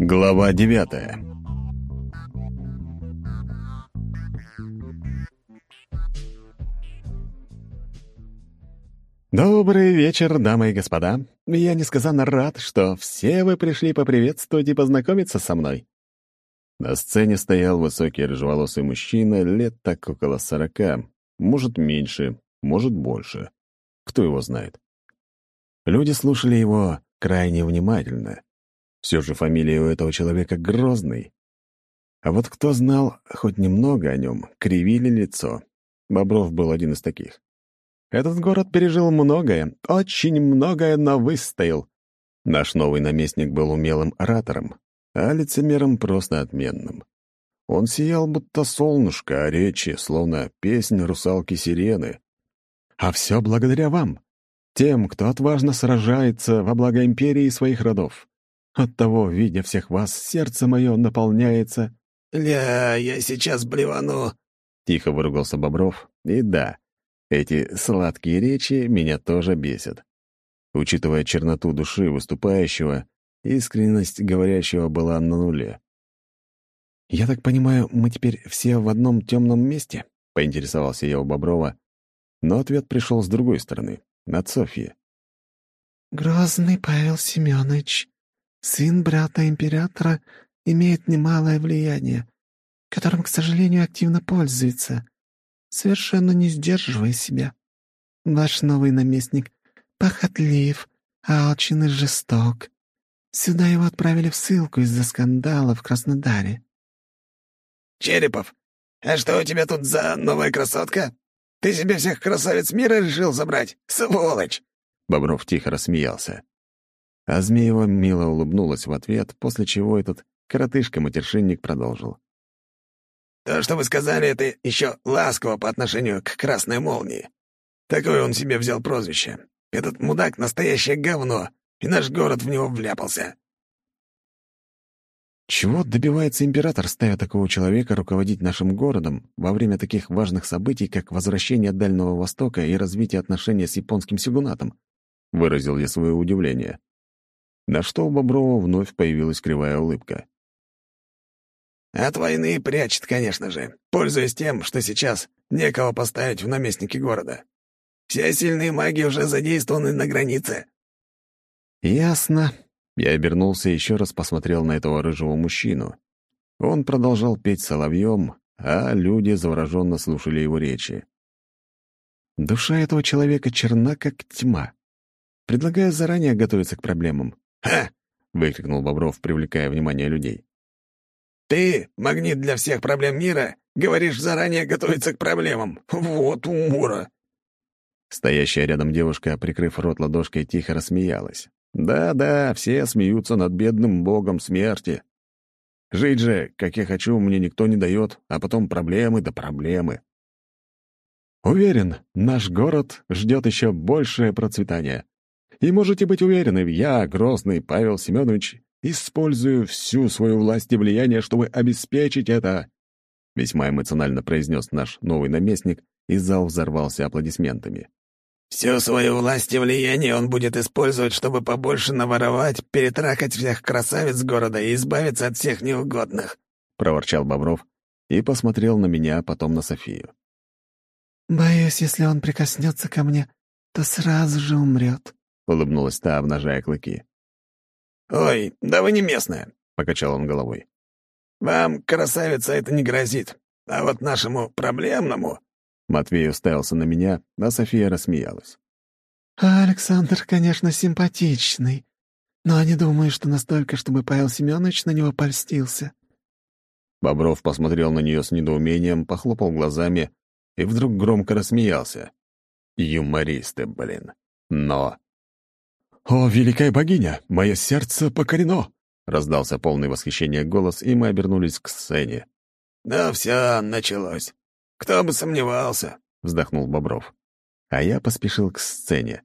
Глава девятая Добрый вечер, дамы и господа. Я несказанно рад, что все вы пришли поприветствовать и познакомиться со мной. На сцене стоял высокий рыжеволосый мужчина, лет так около сорока, может, меньше, может, больше. Кто его знает? Люди слушали его крайне внимательно. Все же фамилия у этого человека Грозный. А вот кто знал хоть немного о нем, кривили лицо. Бобров был один из таких. Этот город пережил многое, очень многое, но выстоял. Наш новый наместник был умелым оратором, а лицемером просто отменным. Он сиял, будто солнышко, а речи, словно песнь русалки-сирены. А все благодаря вам, тем, кто отважно сражается во благо империи и своих родов. Оттого, видя всех вас, сердце мое наполняется... «Ля, я сейчас блевану!» — тихо выругался Бобров. И да, эти сладкие речи меня тоже бесят. Учитывая черноту души выступающего, искренность говорящего была на нуле. «Я так понимаю, мы теперь все в одном темном месте?» — поинтересовался я у Боброва, но ответ пришел с другой стороны, от Софьи. «Грозный Павел Семенович, сын брата императора, имеет немалое влияние, которым, к сожалению, активно пользуется совершенно не сдерживая себя. Ваш новый наместник похотлив, алчен и жесток. Сюда его отправили в ссылку из-за скандала в Краснодаре. «Черепов, а что у тебя тут за новая красотка? Ты себе всех красавиц мира решил забрать? Сволочь!» Бобров тихо рассмеялся. А Змеева мило улыбнулась в ответ, после чего этот коротышка-матершинник продолжил. То, что вы сказали, это еще ласково по отношению к красной молнии. Такое он себе взял прозвище. Этот мудак — настоящее говно, и наш город в него вляпался. Чего добивается император, ставя такого человека руководить нашим городом во время таких важных событий, как возвращение Дальнего Востока и развитие отношений с японским сигунатом? Выразил я свое удивление. На что у Боброва вновь появилась кривая улыбка. От войны прячет, конечно же, пользуясь тем, что сейчас некого поставить в наместники города. Все сильные маги уже задействованы на границе». «Ясно». Я обернулся и еще раз посмотрел на этого рыжего мужчину. Он продолжал петь соловьем, а люди завороженно слушали его речи. Душа этого человека черна, как тьма. Предлагаю заранее готовиться к проблемам. «Ха!» — выкрикнул Бобров, привлекая внимание людей. Ты, магнит для всех проблем мира, говоришь заранее готовиться к проблемам. Вот умора!» Стоящая рядом девушка, прикрыв рот ладошкой, тихо рассмеялась. «Да-да, все смеются над бедным богом смерти. Жить же, как я хочу, мне никто не дает, а потом проблемы да проблемы. Уверен, наш город ждет еще большее процветание. И можете быть уверены, я, Грозный Павел Семенович, Использую всю свою власть и влияние, чтобы обеспечить это!» Весьма эмоционально произнес наш новый наместник, и зал взорвался аплодисментами. «Всю свою власть и влияние он будет использовать, чтобы побольше наворовать, перетрахать всех красавиц города и избавиться от всех неугодных», — проворчал Бобров и посмотрел на меня, а потом на Софию. «Боюсь, если он прикоснется ко мне, то сразу же умрет», — улыбнулась та, обнажая клыки. «Ой, да вы не местная», — покачал он головой. «Вам, красавица, это не грозит. А вот нашему проблемному...» Матвей уставился на меня, а София рассмеялась. «Александр, конечно, симпатичный, но не думаю, что настолько, чтобы Павел Семенович на него польстился». Бобров посмотрел на нее с недоумением, похлопал глазами и вдруг громко рассмеялся. Юмористы, блин. Но «О, великая богиня, мое сердце покорено!» — раздался полный восхищения голос, и мы обернулись к сцене. «Да все, началось. Кто бы сомневался!» — вздохнул Бобров. А я поспешил к сцене.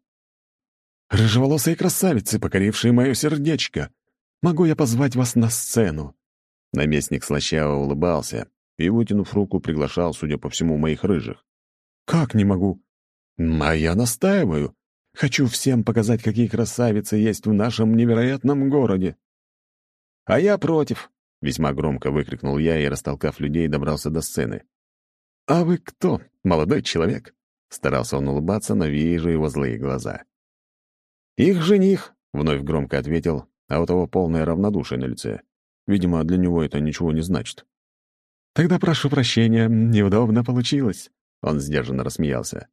«Рыжеволосые красавицы, покорившие мое сердечко! Могу я позвать вас на сцену?» Наместник слащаво улыбался и, вытянув руку, приглашал, судя по всему, моих рыжих. «Как не могу?» «А я настаиваю. Хочу всем показать, какие красавицы есть в нашем невероятном городе». «А я против!» — весьма громко выкрикнул я и, растолкав людей, добрался до сцены. «А вы кто, молодой человек?» — старался он улыбаться, но вижу его злые глаза. «Их жених!» — вновь громко ответил, а у того полное равнодушие на лице. Видимо, для него это ничего не значит. «Тогда прошу прощения, неудобно получилось», — он сдержанно рассмеялся.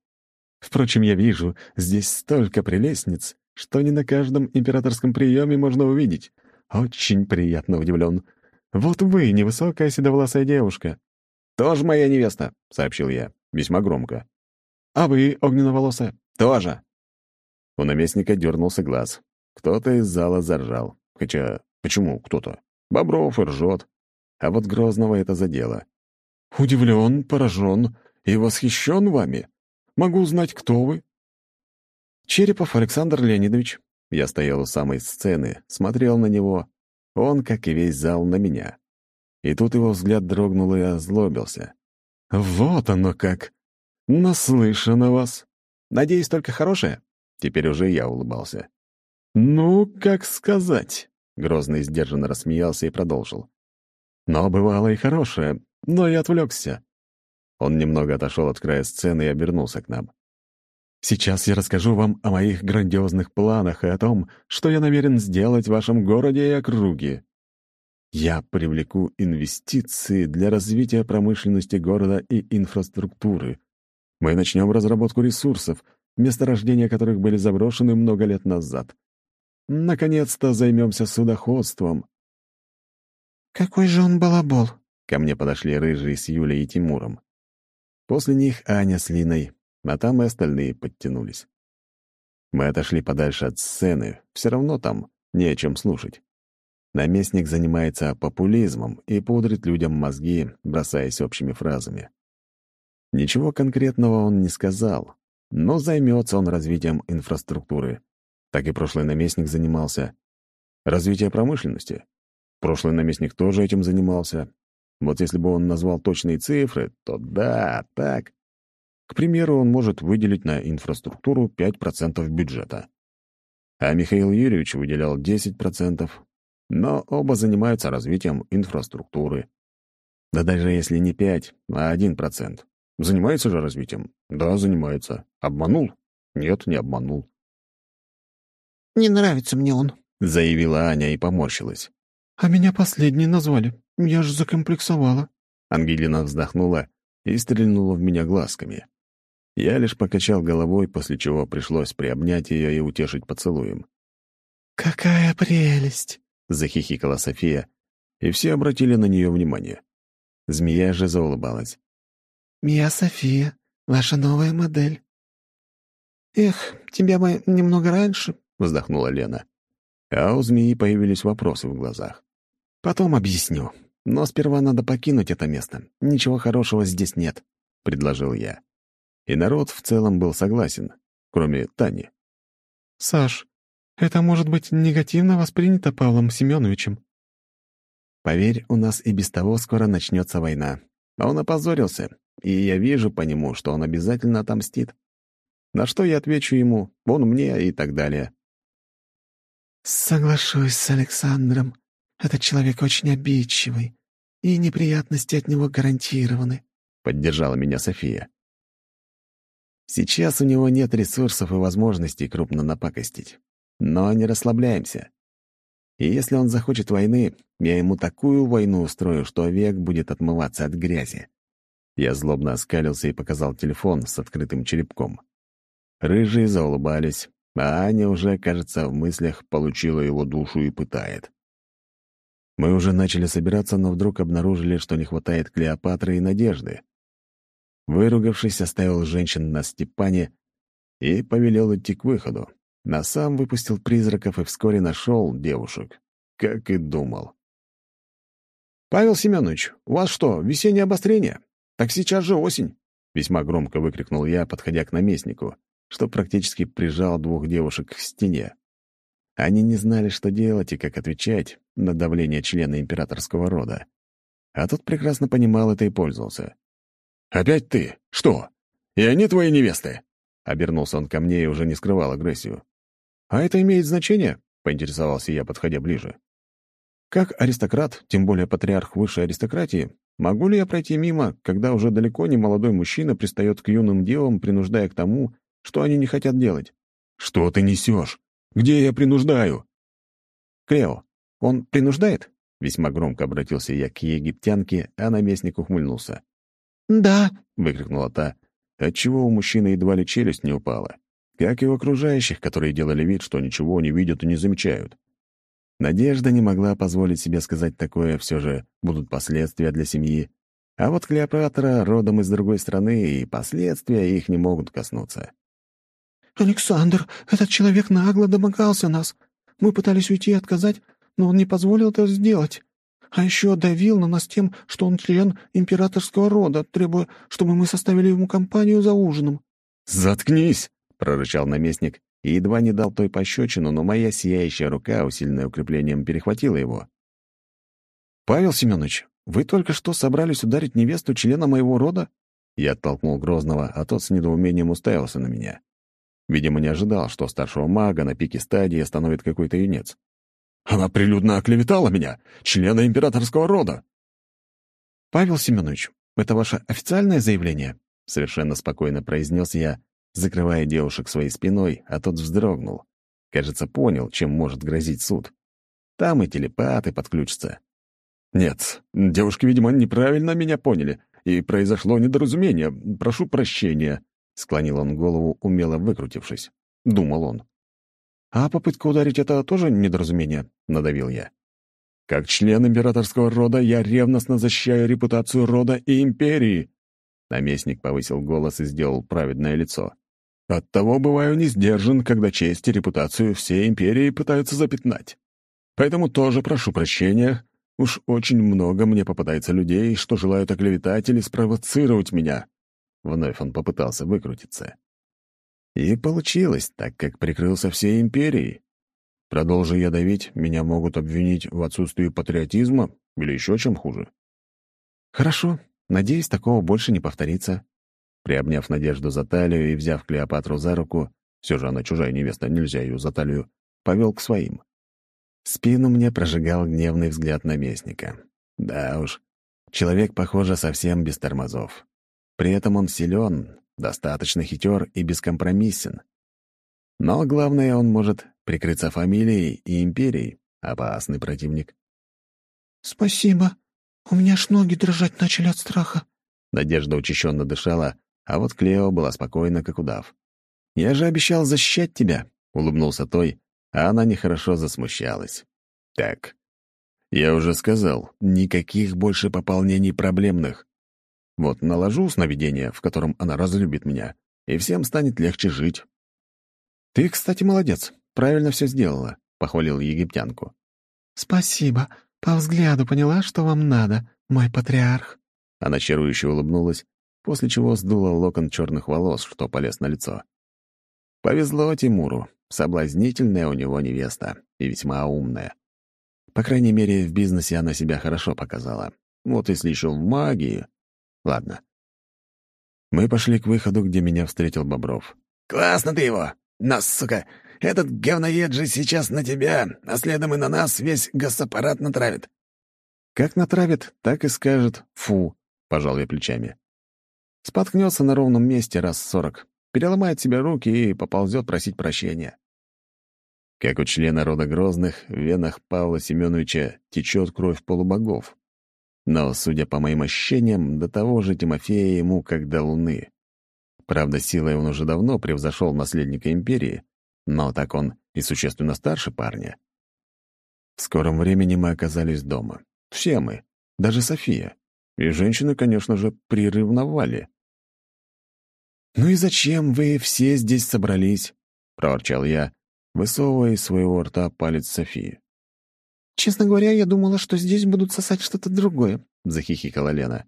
«Впрочем, я вижу, здесь столько прелестниц, что не на каждом императорском приеме можно увидеть. Очень приятно удивлен. Вот вы, невысокая седовласая девушка. «Тоже моя невеста», — сообщил я, весьма громко. «А вы, огненноволосая?» «Тоже». У наместника дернулся глаз. Кто-то из зала заржал. Хотя, почему кто-то? Бобров и ржет. А вот Грозного это задело. «Удивлен, поражен и восхищен вами. Могу узнать, кто вы?» «Черепов Александр Леонидович». Я стоял у самой сцены, смотрел на него. Он, как и весь зал, на меня. И тут его взгляд дрогнул и озлобился. «Вот оно как! Наслышан о вас! Надеюсь, только хорошее?» Теперь уже я улыбался. «Ну, как сказать?» Грозный сдержанно рассмеялся и продолжил. «Но бывало и хорошее, но я отвлекся». Он немного отошел от края сцены и обернулся к нам. Сейчас я расскажу вам о моих грандиозных планах и о том, что я намерен сделать в вашем городе и округе. Я привлеку инвестиции для развития промышленности города и инфраструктуры. Мы начнем разработку ресурсов, месторождения которых были заброшены много лет назад. Наконец-то займемся судоходством. «Какой же он балабол!» Ко мне подошли Рыжий с Юлей и Тимуром. После них Аня с Линой, а там и остальные подтянулись. Мы отошли подальше от сцены, все равно там не о чем слушать. Наместник занимается популизмом и пудрит людям мозги, бросаясь общими фразами. Ничего конкретного он не сказал, но займется он развитием инфраструктуры. Так и прошлый наместник занимался. Развитие промышленности. Прошлый наместник тоже этим занимался. Вот если бы он назвал точные цифры, то да, так. К примеру, он может выделить на инфраструктуру 5% бюджета. А Михаил Юрьевич выделял 10%, но оба занимаются развитием инфраструктуры. Да даже если не 5, а 1%. Занимается же развитием? Да, занимается. Обманул? Нет, не обманул. «Не нравится мне он», — заявила Аня и поморщилась. «А меня последней назвали. Я же закомплексовала». Ангелина вздохнула и стрельнула в меня глазками. Я лишь покачал головой, после чего пришлось приобнять ее и утешить поцелуем. «Какая прелесть!» — захихикала София, и все обратили на нее внимание. Змея же заулыбалась. «Я София, ваша новая модель». «Эх, тебя бы немного раньше», — вздохнула Лена. А у змеи появились вопросы в глазах. «Потом объясню. Но сперва надо покинуть это место. Ничего хорошего здесь нет», — предложил я и народ в целом был согласен, кроме Тани. «Саш, это может быть негативно воспринято Павлом Семеновичем». «Поверь, у нас и без того скоро начнется война. А он опозорился, и я вижу по нему, что он обязательно отомстит. На что я отвечу ему, он мне и так далее». «Соглашусь с Александром. Этот человек очень обидчивый, и неприятности от него гарантированы», — поддержала меня София. Сейчас у него нет ресурсов и возможностей крупно напакостить. Но не расслабляемся. И если он захочет войны, я ему такую войну устрою, что век будет отмываться от грязи. Я злобно оскалился и показал телефон с открытым черепком. Рыжие заулыбались, а Аня уже, кажется, в мыслях получила его душу и пытает. Мы уже начали собираться, но вдруг обнаружили, что не хватает Клеопатры и Надежды. Выругавшись, оставил женщин на Степане и повелел идти к выходу. На сам выпустил призраков и вскоре нашел девушек, как и думал. «Павел Семенович, у вас что, весеннее обострение? Так сейчас же осень!» Весьма громко выкрикнул я, подходя к наместнику, что практически прижал двух девушек к стене. Они не знали, что делать и как отвечать на давление члена императорского рода. А тот прекрасно понимал это и пользовался. «Опять ты? Что? И они твои невесты?» Обернулся он ко мне и уже не скрывал агрессию. «А это имеет значение?» — поинтересовался я, подходя ближе. Как аристократ, тем более патриарх высшей аристократии, могу ли я пройти мимо, когда уже далеко не молодой мужчина пристает к юным девам, принуждая к тому, что они не хотят делать? Что ты несешь? Где я принуждаю? Клео, он принуждает? Весьма громко обратился я к египтянке, а наместник ухмыльнулся. «Да!» — выкрикнула та, отчего у мужчины едва ли челюсть не упала, как и у окружающих, которые делали вид, что ничего не видят и не замечают. Надежда не могла позволить себе сказать такое, все же будут последствия для семьи. А вот Клеопатра родом из другой страны, и последствия их не могут коснуться. «Александр, этот человек нагло домогался нас. Мы пытались уйти и отказать, но он не позволил это сделать. А еще давил на нас тем, что он член императорского рода, требуя, чтобы мы составили ему компанию за ужином». «Заткнись!» — прорычал наместник и едва не дал той пощечину, но моя сияющая рука, усиленная укреплением, перехватила его. «Павел Семенович, вы только что собрались ударить невесту члена моего рода?» Я оттолкнул Грозного, а тот с недоумением уставился на меня. Видимо, не ожидал, что старшего мага на пике стадии остановит какой-то юнец. Она прилюдно оклеветала меня, члена императорского рода. «Павел Семенович, это ваше официальное заявление?» — совершенно спокойно произнес я, закрывая девушек своей спиной, а тот вздрогнул. Кажется, понял, чем может грозить суд. Там и телепаты подключатся. «Нет, девушки, видимо, неправильно меня поняли, и произошло недоразумение. Прошу прощения», — склонил он голову, умело выкрутившись. Думал он. «А попытка ударить — это тоже недоразумение?» — надавил я. «Как член императорского рода я ревностно защищаю репутацию рода и империи!» Наместник повысил голос и сделал праведное лицо. «Оттого бываю не сдержан, когда честь и репутацию всей империи пытаются запятнать. Поэтому тоже прошу прощения. Уж очень много мне попадается людей, что желают оклеветать или спровоцировать меня». Вновь он попытался выкрутиться. И получилось, так как прикрылся всей империей. Продолжи я давить, меня могут обвинить в отсутствии патриотизма или еще чем хуже. Хорошо, надеюсь, такого больше не повторится. Приобняв Надежду за талию и взяв Клеопатру за руку, все же она чужая невеста, нельзя ее за талию, повел к своим. Спину мне прожигал гневный взгляд наместника. Да уж, человек, похоже, совсем без тормозов. При этом он силен, достаточно хитер и бескомпромиссен. Но главное, он может прикрыться фамилией и империей. Опасный противник. «Спасибо. У меня аж ноги дрожать начали от страха». Надежда учащенно дышала, а вот Клео была спокойна, как удав. «Я же обещал защищать тебя», — улыбнулся той, а она нехорошо засмущалась. «Так, я уже сказал, никаких больше пополнений проблемных. Вот наложу сновидение, в котором она разлюбит меня, и всем станет легче жить. «Ты, кстати, молодец, правильно все сделала», — похвалил египтянку. «Спасибо. По взгляду поняла, что вам надо, мой патриарх». Она чарующе улыбнулась, после чего сдула локон черных волос, что полез на лицо. Повезло Тимуру. Соблазнительная у него невеста и весьма умная. По крайней мере, в бизнесе она себя хорошо показала. Вот если еще в магии... Ладно. Мы пошли к выходу, где меня встретил Бобров. «Классно ты его! Нас, сука! Этот говноед же сейчас на тебя, а следом и на нас весь госаппарат натравит». «Как натравит, так и скажет «фу», — пожал я плечами. Споткнется на ровном месте раз сорок, переломает себе руки и поползет просить прощения. Как у члена рода Грозных, в венах Павла Семеновича течет кровь полубогов. Но, судя по моим ощущениям, до того же Тимофея ему как до Луны. Правда, силой он уже давно превзошел наследника империи, но так он и существенно старше парня. В скором времени мы оказались дома. Все мы, даже София. И женщины, конечно же, прирывновали. «Ну и зачем вы все здесь собрались?» — проворчал я, высовывая из своего рта палец Софии. «Честно говоря, я думала, что здесь будут сосать что-то другое», — захихикала Лена.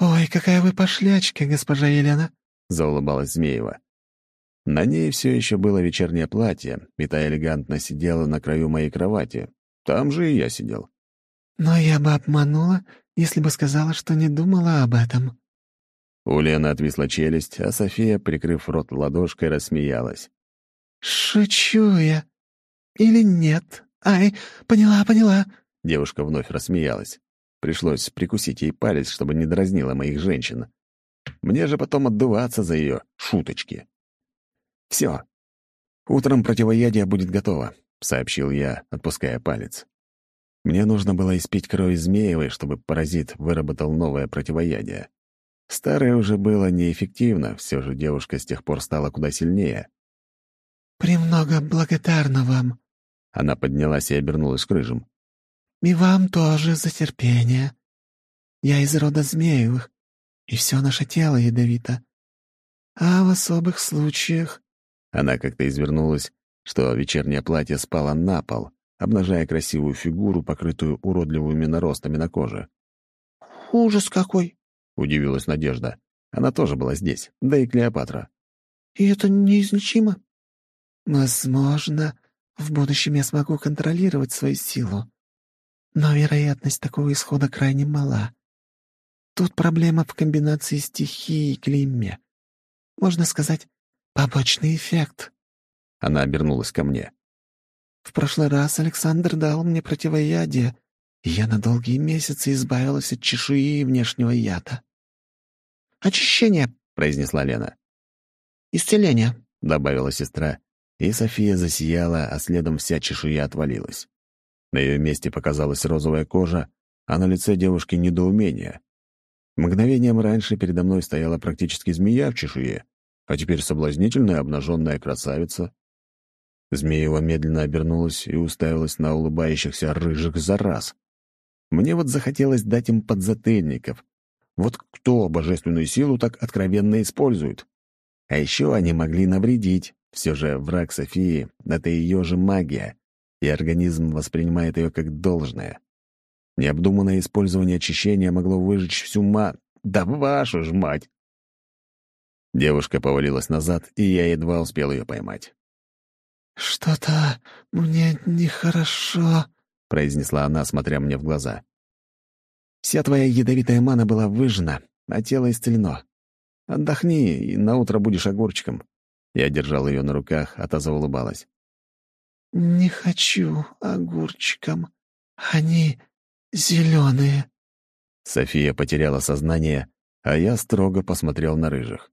«Ой, какая вы пошлячка, госпожа Елена!» — заулыбалась Змеева. На ней все еще было вечернее платье, и та элегантно сидела на краю моей кровати. Там же и я сидел. «Но я бы обманула, если бы сказала, что не думала об этом». У Лены отвисла челюсть, а София, прикрыв рот ладошкой, рассмеялась. «Шучу я. Или нет?» «Ай, поняла, поняла!» Девушка вновь рассмеялась. Пришлось прикусить ей палец, чтобы не дразнила моих женщин. Мне же потом отдуваться за ее шуточки. «Все. Утром противоядие будет готово», — сообщил я, отпуская палец. Мне нужно было испить кровь Змеевой, чтобы паразит выработал новое противоядие. Старое уже было неэффективно, все же девушка с тех пор стала куда сильнее. «Премного благодарна вам», — она поднялась и обернулась к рыжим. «И вам тоже за терпение. Я из рода Змеевых, и все наше тело ядовито. А в особых случаях...» Она как-то извернулась, что вечернее платье спало на пол, обнажая красивую фигуру, покрытую уродливыми наростами на коже. «Ужас какой!» — удивилась Надежда. Она тоже была здесь, да и Клеопатра. «И это неизлечимо?» «Возможно, в будущем я смогу контролировать свою силу. Но вероятность такого исхода крайне мала. Тут проблема в комбинации стихии и клейме. Можно сказать, побочный эффект». Она обернулась ко мне. В прошлый раз Александр дал мне противоядие, и я на долгие месяцы избавилась от чешуи и внешнего яда. «Очищение», — произнесла Лена. «Исцеление», — добавила сестра, и София засияла, а следом вся чешуя отвалилась. На ее месте показалась розовая кожа, а на лице девушки недоумение. Мгновением раньше передо мной стояла практически змея в чешуе, а теперь соблазнительная обнаженная красавица. Змеева медленно обернулась и уставилась на улыбающихся рыжих за раз. Мне вот захотелось дать им подзатыльников. Вот кто божественную силу так откровенно использует? А еще они могли навредить. Все же враг Софии — это ее же магия, и организм воспринимает ее как должное. Необдуманное использование очищения могло выжечь всю ма... Да вашу ж мать! Девушка повалилась назад, и я едва успел ее поймать. «Что-то мне нехорошо», — произнесла она, смотря мне в глаза. «Вся твоя ядовитая мана была выжжена, а тело исцелено. Отдохни, и наутро будешь огурчиком». Я держал ее на руках, а та заулыбалась. «Не хочу огурчиком. Они зеленые». София потеряла сознание, а я строго посмотрел на рыжих.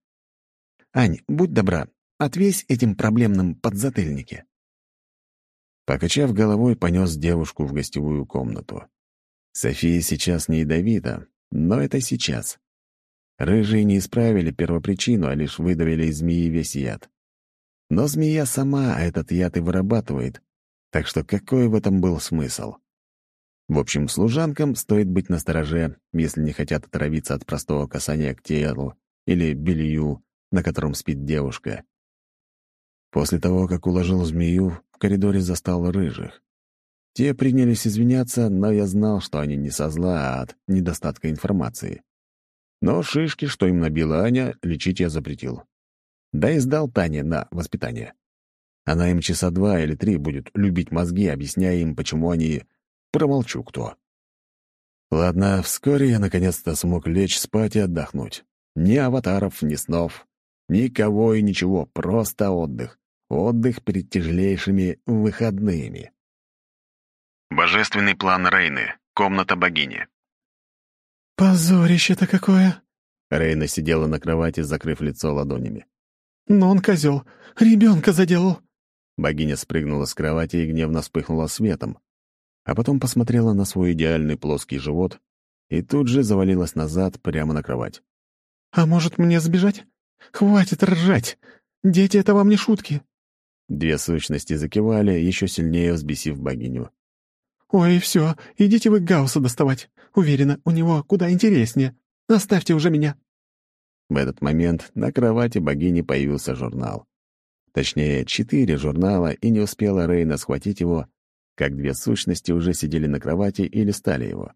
«Ань, будь добра, Отвесь этим проблемным подзатыльники. Покачав головой, понес девушку в гостевую комнату. София сейчас не ядовита, но это сейчас. Рыжие не исправили первопричину, а лишь выдавили из змеи весь яд. Но змея сама этот яд и вырабатывает, так что какой в этом был смысл? В общем, служанкам стоит быть настороже, если не хотят отравиться от простого касания к телу или белью, на котором спит девушка. После того, как уложил змею, в коридоре застал рыжих. Те принялись извиняться, но я знал, что они не со зла, а от недостатка информации. Но шишки, что им набила Аня, лечить я запретил. Да и сдал Тане на воспитание. Она им часа два или три будет любить мозги, объясняя им, почему они... Промолчу кто. Ладно, вскоре я наконец-то смог лечь спать и отдохнуть. Ни аватаров, ни снов, никого и ничего, просто отдых. Отдых перед тяжелейшими выходными. Божественный план Рейны. Комната богини. «Позорище-то какое!» Рейна сидела на кровати, закрыв лицо ладонями. «Но он козел! Ребенка заделал!» Богиня спрыгнула с кровати и гневно вспыхнула светом, а потом посмотрела на свой идеальный плоский живот и тут же завалилась назад прямо на кровать. «А может, мне сбежать? Хватит ржать! Дети — это вам не шутки!» Две сущности закивали, еще сильнее взбесив богиню. «Ой, все, идите вы Гаусса доставать. Уверена, у него куда интереснее. Оставьте уже меня». В этот момент на кровати богини появился журнал. Точнее, четыре журнала, и не успела Рейна схватить его, как две сущности уже сидели на кровати и листали его.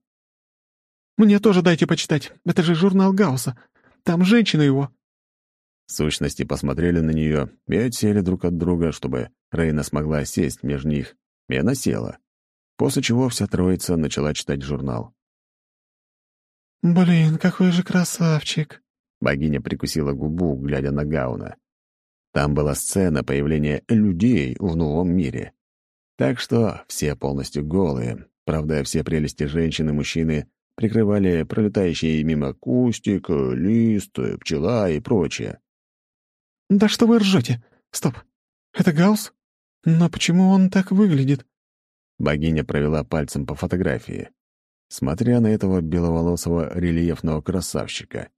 «Мне тоже дайте почитать. Это же журнал Гаусса. Там женщина его. Сущности посмотрели на нее и отсели друг от друга, чтобы Рейна смогла сесть между них, и она села, после чего вся троица начала читать журнал. «Блин, какой же красавчик!» Богиня прикусила губу, глядя на Гауна. Там была сцена появления людей в новом мире. Так что все полностью голые. Правда, все прелести женщин и мужчины прикрывали пролетающие мимо кустик, лист, пчела и прочее. «Да что вы ржете? Стоп! Это Гаус? Но почему он так выглядит?» Богиня провела пальцем по фотографии, смотря на этого беловолосого рельефного красавчика.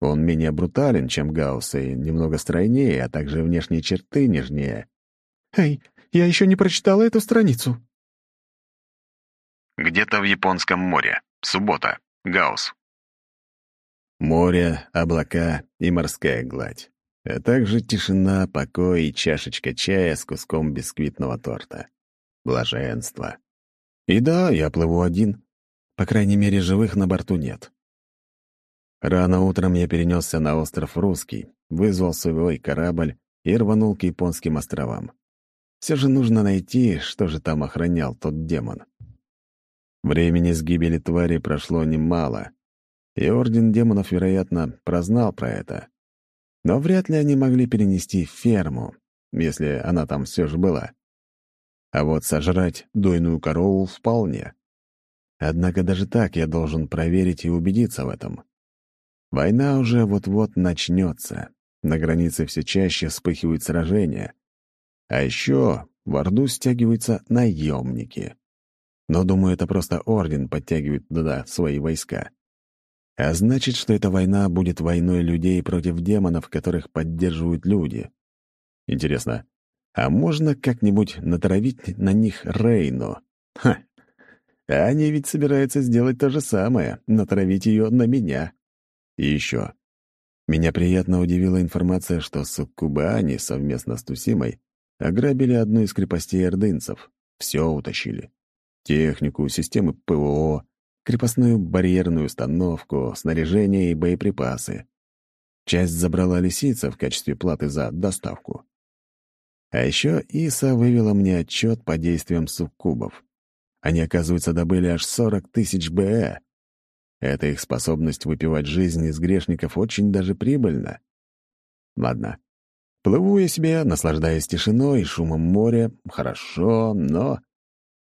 Он менее брутален, чем Гаусс, и немного стройнее, а также внешние черты нежнее. «Эй, я еще не прочитала эту страницу!» Где-то в Японском море. Суббота. Гаус. Море, облака и морская гладь. А также тишина, покой и чашечка чая с куском бисквитного торта. Блаженство. И да, я плыву один. По крайней мере, живых на борту нет. Рано утром я перенесся на остров Русский, вызвал свой корабль и рванул к японским островам. Все же нужно найти, что же там охранял тот демон. Времени с гибели твари прошло немало, и Орден Демонов, вероятно, прознал про это. Но вряд ли они могли перенести ферму, если она там все же была. А вот сожрать дойную корову вполне. Однако даже так я должен проверить и убедиться в этом. Война уже вот-вот начнется. На границе все чаще вспыхивают сражения. А еще в Орду стягиваются наемники но, думаю, это просто Орден подтягивает туда свои войска. А значит, что эта война будет войной людей против демонов, которых поддерживают люди. Интересно, а можно как-нибудь натравить на них Рейну? Ха! Они ведь собираются сделать то же самое, натравить ее на меня. И еще. Меня приятно удивила информация, что Суккубаани совместно с Тусимой ограбили одну из крепостей ордынцев. Все утащили технику, системы ПВО, крепостную барьерную установку, снаряжение и боеприпасы. Часть забрала лисица в качестве платы за доставку. А еще Иса вывела мне отчет по действиям суккубов. Они, оказывается, добыли аж 40 тысяч БЭ. Эта их способность выпивать жизнь из грешников очень даже прибыльна. Ладно. Плыву я себе, наслаждаясь тишиной и шумом моря. Хорошо, но...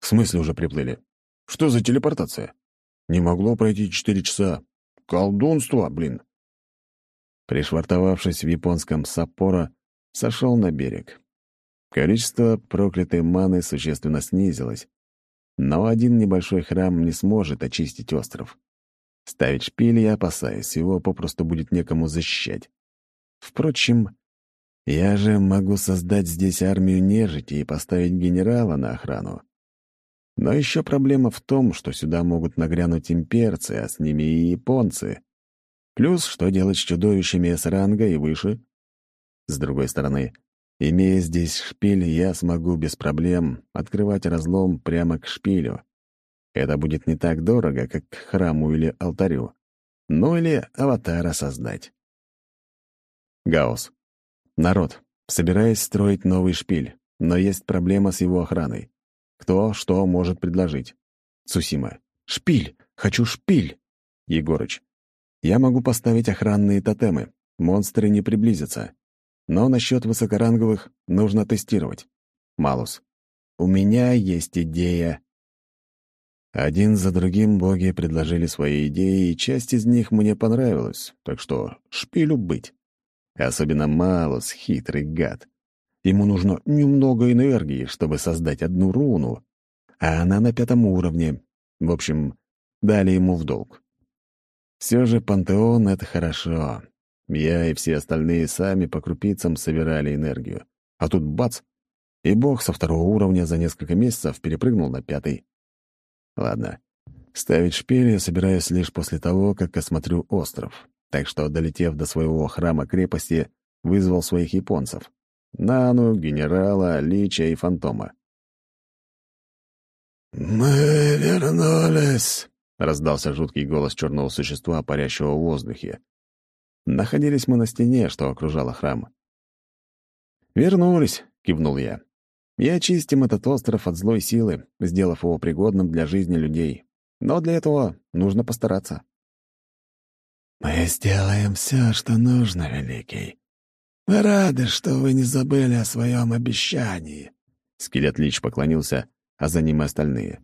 В смысле уже приплыли? Что за телепортация? Не могло пройти четыре часа. Колдунство, блин. Пришвартовавшись в японском Саппоро, сошел на берег. Количество проклятой маны существенно снизилось, но один небольшой храм не сможет очистить остров. Ставить шпиль я опасаюсь, его попросту будет некому защищать. Впрочем, я же могу создать здесь армию нежити и поставить генерала на охрану. Но еще проблема в том, что сюда могут нагрянуть имперцы, а с ними и японцы. Плюс, что делать с чудовищами С-ранга и выше? С другой стороны, имея здесь шпиль, я смогу без проблем открывать разлом прямо к шпилю. Это будет не так дорого, как к храму или алтарю. Ну или аватара создать. Гаус. Народ, собираюсь строить новый шпиль, но есть проблема с его охраной. Кто что может предложить? Цусима. «Шпиль! Хочу шпиль!» Егорыч. «Я могу поставить охранные тотемы. Монстры не приблизятся. Но насчет высокоранговых нужно тестировать». Малус. «У меня есть идея». Один за другим боги предложили свои идеи, и часть из них мне понравилась, так что шпилю быть. Особенно Малус, хитрый гад. Ему нужно немного энергии, чтобы создать одну руну, а она на пятом уровне. В общем, дали ему в долг. Все же пантеон — это хорошо. Я и все остальные сами по крупицам собирали энергию. А тут бац! И бог со второго уровня за несколько месяцев перепрыгнул на пятый. Ладно. Ставить шпиль я собираюсь лишь после того, как осмотрю остров. Так что, долетев до своего храма-крепости, вызвал своих японцев. Нану, генерала, Лича и Фантома. «Мы вернулись!» — раздался жуткий голос черного существа, парящего в воздухе. Находились мы на стене, что окружала храм. «Вернулись!» — кивнул я. «И очистим этот остров от злой силы, сделав его пригодным для жизни людей. Но для этого нужно постараться». «Мы сделаем все, что нужно, Великий», мы рады, что вы не забыли о своем обещании», Скелет Лич поклонился, а за ним и остальные.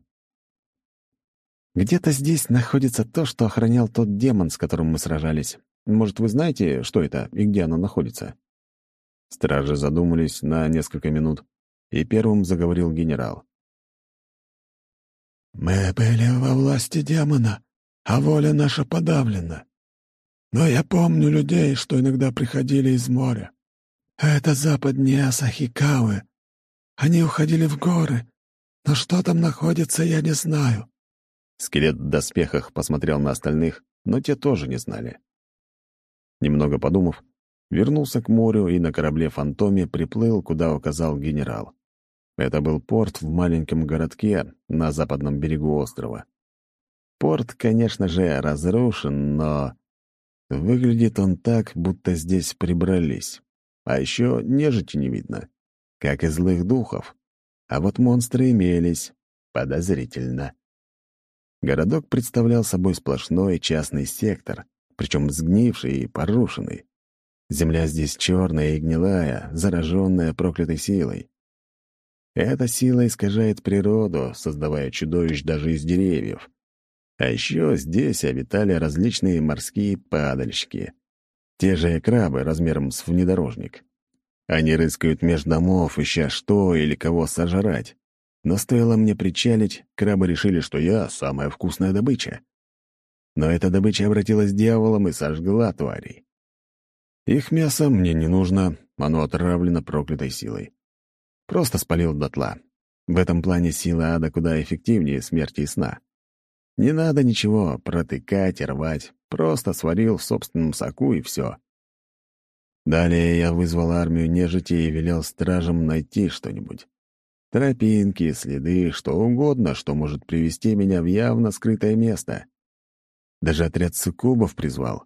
«Где-то здесь находится то, что охранял тот демон, с которым мы сражались. Может, вы знаете, что это и где оно находится?» Стражи задумались на несколько минут, и первым заговорил генерал. «Мы были во власти демона, а воля наша подавлена. Но я помню людей, что иногда приходили из моря. Это западнее Асахикавы. Они уходили в горы, но что там находится, я не знаю». Скелет в доспехах посмотрел на остальных, но те тоже не знали. Немного подумав, вернулся к морю и на корабле «Фантоме» приплыл, куда указал генерал. Это был порт в маленьком городке на западном берегу острова. Порт, конечно же, разрушен, но выглядит он так, будто здесь прибрались. А еще нежити не видно, как и злых духов. А вот монстры имелись. Подозрительно. Городок представлял собой сплошной частный сектор, причем сгнивший и порушенный. Земля здесь черная и гнилая, зараженная проклятой силой. Эта сила искажает природу, создавая чудовищ даже из деревьев. А еще здесь обитали различные морские падальщики. Те же крабы размером с внедорожник. Они рыскают меж домов, ища что или кого сожрать. Но стоило мне причалить, крабы решили, что я — самая вкусная добыча. Но эта добыча обратилась дьяволом и сожгла тварей. Их мясо мне не нужно, оно отравлено проклятой силой. Просто спалил дотла. В этом плане сила ада куда эффективнее смерти и сна. Не надо ничего протыкать и рвать, просто сварил в собственном соку и все. Далее я вызвал армию нежити и велел стражам найти что-нибудь. Тропинки, следы, что угодно, что может привести меня в явно скрытое место. Даже отряд суккубов призвал.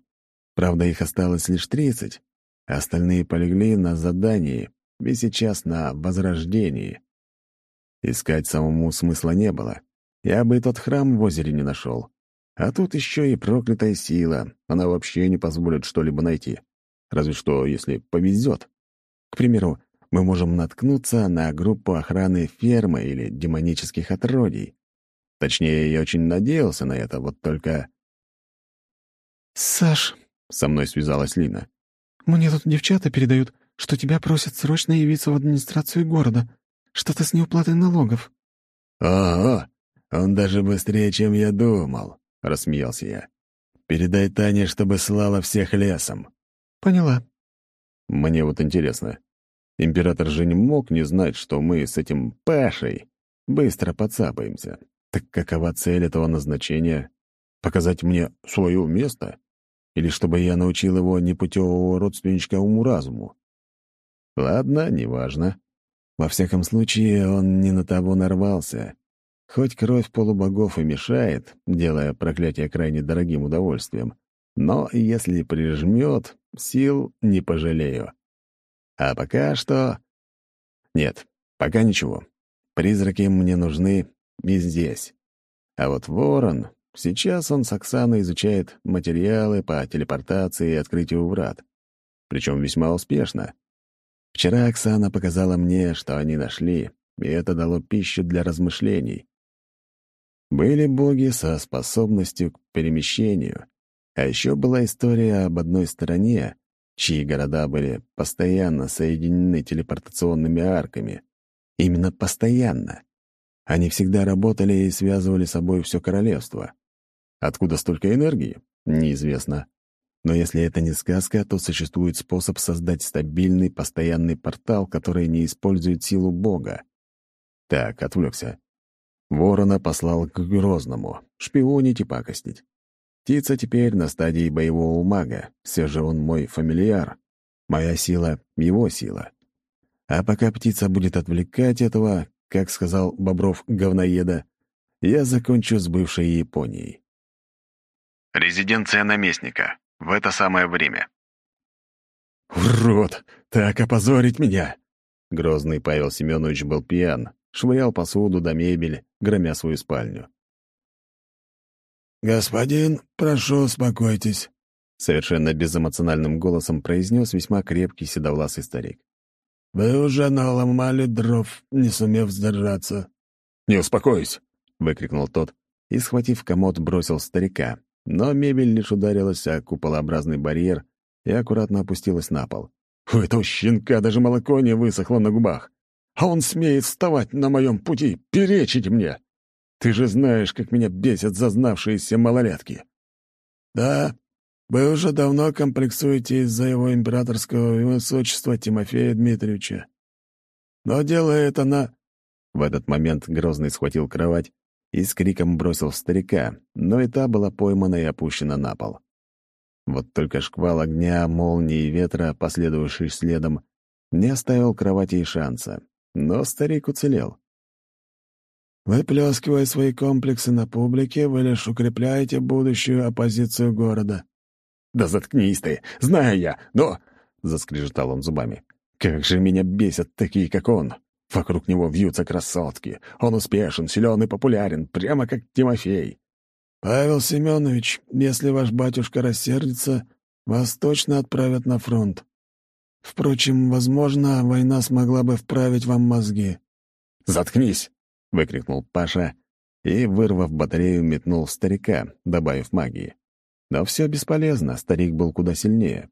Правда, их осталось лишь тридцать, а остальные полегли на задании и сейчас на возрождении. Искать самому смысла не было. Я бы тот храм в озере не нашел. А тут еще и проклятая сила. Она вообще не позволит что-либо найти. Разве что, если повезет. К примеру, мы можем наткнуться на группу охраны фермы или демонических отродий. Точнее, я очень надеялся на это, вот только... «Саш, со мной связалась Лина. «Мне тут девчата передают, что тебя просят срочно явиться в администрацию города. Что-то с неуплатой налогов». «Ого! Он даже быстрее, чем я думал», — рассмеялся я. «Передай Тане, чтобы слала всех лесом». «Поняла». «Мне вот интересно, император же не мог не знать, что мы с этим Пашей быстро подцапаемся. Так какова цель этого назначения? Показать мне свое место?» Или чтобы я научил его непутевого родственничка уму-разуму? Ладно, неважно. Во всяком случае, он не на того нарвался. Хоть кровь полубогов и мешает, делая проклятие крайне дорогим удовольствием, но если прижмет, сил не пожалею. А пока что... Нет, пока ничего. Призраки мне нужны и здесь. А вот ворон Сейчас он с Оксаной изучает материалы по телепортации и открытию врат. Причем весьма успешно. Вчера Оксана показала мне, что они нашли, и это дало пищу для размышлений. Были боги со способностью к перемещению, а еще была история об одной стороне, чьи города были постоянно соединены телепортационными арками. Именно постоянно. Они всегда работали и связывали с собой все королевство. Откуда столько энергии? Неизвестно. Но если это не сказка, то существует способ создать стабильный, постоянный портал, который не использует силу Бога. Так, отвлекся. Ворона послал к Грозному, шпионить и пакостить. Птица теперь на стадии боевого мага, все же он мой фамильяр. Моя сила — его сила. А пока птица будет отвлекать этого, как сказал Бобров говноеда, я закончу с бывшей Японией. Резиденция наместника. В это самое время. «Урод! Так опозорить меня!» Грозный Павел Семенович был пьян, швырял посуду до мебель, громя свою спальню. «Господин, прошу, успокойтесь», — совершенно безэмоциональным голосом произнес весьма крепкий седовласый старик. Вы уже наломали дров, не сумев сдержаться». «Не успокоюсь!» — выкрикнул тот и, схватив комод, бросил старика. Но мебель лишь ударилась о куполообразный барьер и аккуратно опустилась на пол. У этого щенка даже молоко не высохло на губах. А он смеет вставать на моем пути, перечить мне. Ты же знаешь, как меня бесят зазнавшиеся малолетки. Да, вы уже давно комплексуете из-за его императорского высочества Тимофея Дмитриевича. Но дело это на... В этот момент Грозный схватил кровать и с криком бросил в старика, но и та была поймана и опущена на пол. Вот только шквал огня, молнии и ветра, последовавший следом, не оставил кровати и шанса. Но старик уцелел. Выплескивая свои комплексы на публике, вы лишь укрепляете будущую оппозицию города. «Да заткнись ты! Знаю я, но...» — заскрежетал он зубами. «Как же меня бесят такие, как он! Вокруг него вьются красотки. Он успешен, силен и популярен, прямо как Тимофей. «Павел Семенович, если ваш батюшка рассердится, вас точно отправят на фронт. Впрочем, возможно, война смогла бы вправить вам мозги». «Заткнись!» — выкрикнул Паша и, вырвав батарею, метнул старика, добавив магии. Но все бесполезно, старик был куда сильнее.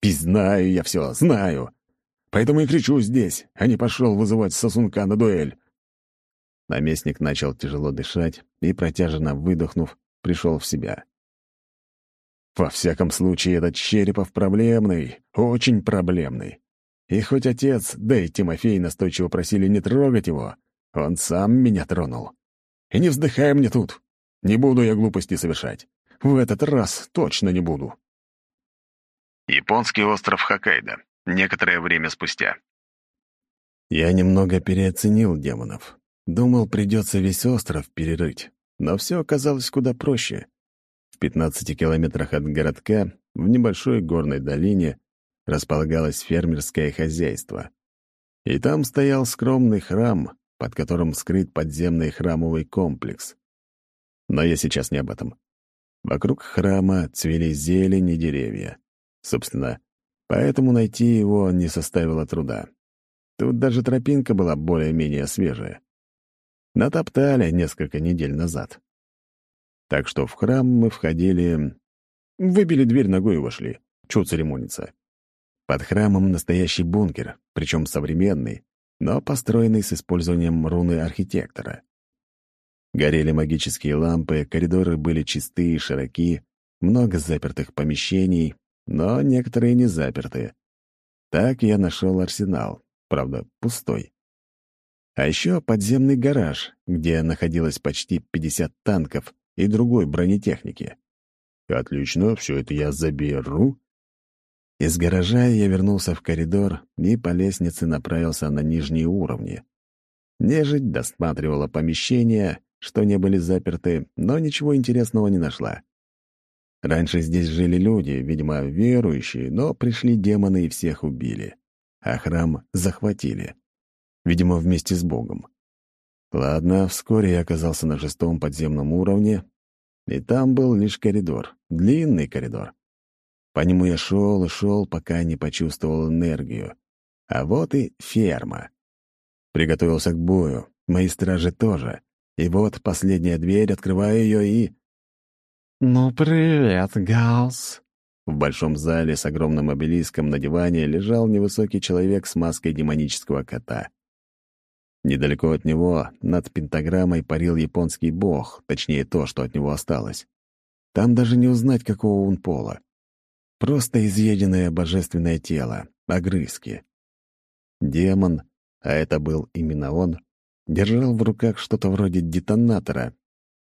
«Пись знаю я все, знаю! Поэтому и кричу здесь, а не пошел вызывать сосунка на дуэль!» Наместник начал тяжело дышать и, протяженно выдохнув, пришел в себя. Во всяком случае, этот Черепов проблемный, очень проблемный. И хоть отец, да и Тимофей настойчиво просили не трогать его, он сам меня тронул. И не вздыхай мне тут. Не буду я глупости совершать. В этот раз точно не буду. Японский остров Хоккайдо. Некоторое время спустя. Я немного переоценил демонов. Думал, придется весь остров перерыть. Но все оказалось куда проще. В 15 километрах от городка, в небольшой горной долине, располагалось фермерское хозяйство. И там стоял скромный храм, под которым скрыт подземный храмовый комплекс. Но я сейчас не об этом. Вокруг храма цвели зелень и деревья. Собственно, поэтому найти его не составило труда. Тут даже тропинка была более-менее свежая. Натоптали несколько недель назад. Так что в храм мы входили... Выбили дверь ногой и вошли. Чего церемониться? Под храмом настоящий бункер, причем современный, но построенный с использованием руны архитектора. Горели магические лампы, коридоры были чистые и широки, много запертых помещений, но некоторые не заперты. Так я нашел арсенал, правда, пустой. А еще подземный гараж, где находилось почти 50 танков и другой бронетехники. Отлично, все это я заберу. Из гаража я вернулся в коридор и по лестнице направился на нижние уровни. Нежить досматривала помещения, что не были заперты, но ничего интересного не нашла. Раньше здесь жили люди, видимо, верующие, но пришли демоны и всех убили, а храм захватили видимо, вместе с Богом. Ладно, вскоре я оказался на шестом подземном уровне, и там был лишь коридор, длинный коридор. По нему я шел и шел, пока не почувствовал энергию. А вот и ферма. Приготовился к бою, мои стражи тоже. И вот последняя дверь, открываю ее и... «Ну, привет, Гаус!» В большом зале с огромным обелиском на диване лежал невысокий человек с маской демонического кота. Недалеко от него, над пентаграммой, парил японский бог, точнее то, что от него осталось. Там даже не узнать, какого он пола. Просто изъеденное божественное тело, огрызки. Демон, а это был именно он, держал в руках что-то вроде детонатора,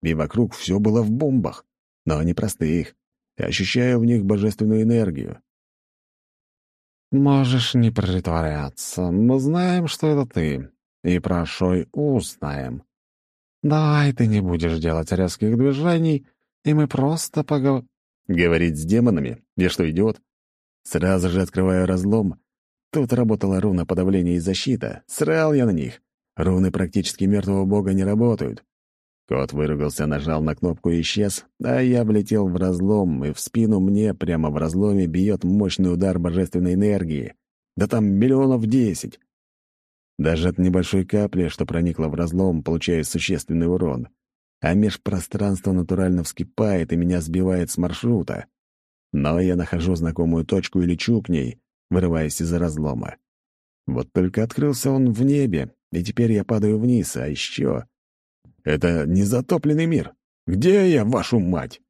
и вокруг все было в бомбах, но не простых, ощущаю в них божественную энергию. «Можешь не притворяться, мы знаем, что это ты и про Шой узнаем. Давай ты не будешь делать резких движений, и мы просто поговорим. Говорить с демонами? Я что, идиот? Сразу же открываю разлом. Тут работала руна подавления и защита. Срал я на них. Руны практически мертвого бога не работают. Кот выругался, нажал на кнопку и исчез, а я влетел в разлом, и в спину мне прямо в разломе бьет мощный удар божественной энергии. Да там миллионов десять. Даже от небольшой капли, что проникла в разлом, получаю существенный урон. А межпространство натурально вскипает и меня сбивает с маршрута. Но я нахожу знакомую точку и лечу к ней, вырываясь из разлома. Вот только открылся он в небе, и теперь я падаю вниз, а еще... Это незатопленный мир. Где я, вашу мать?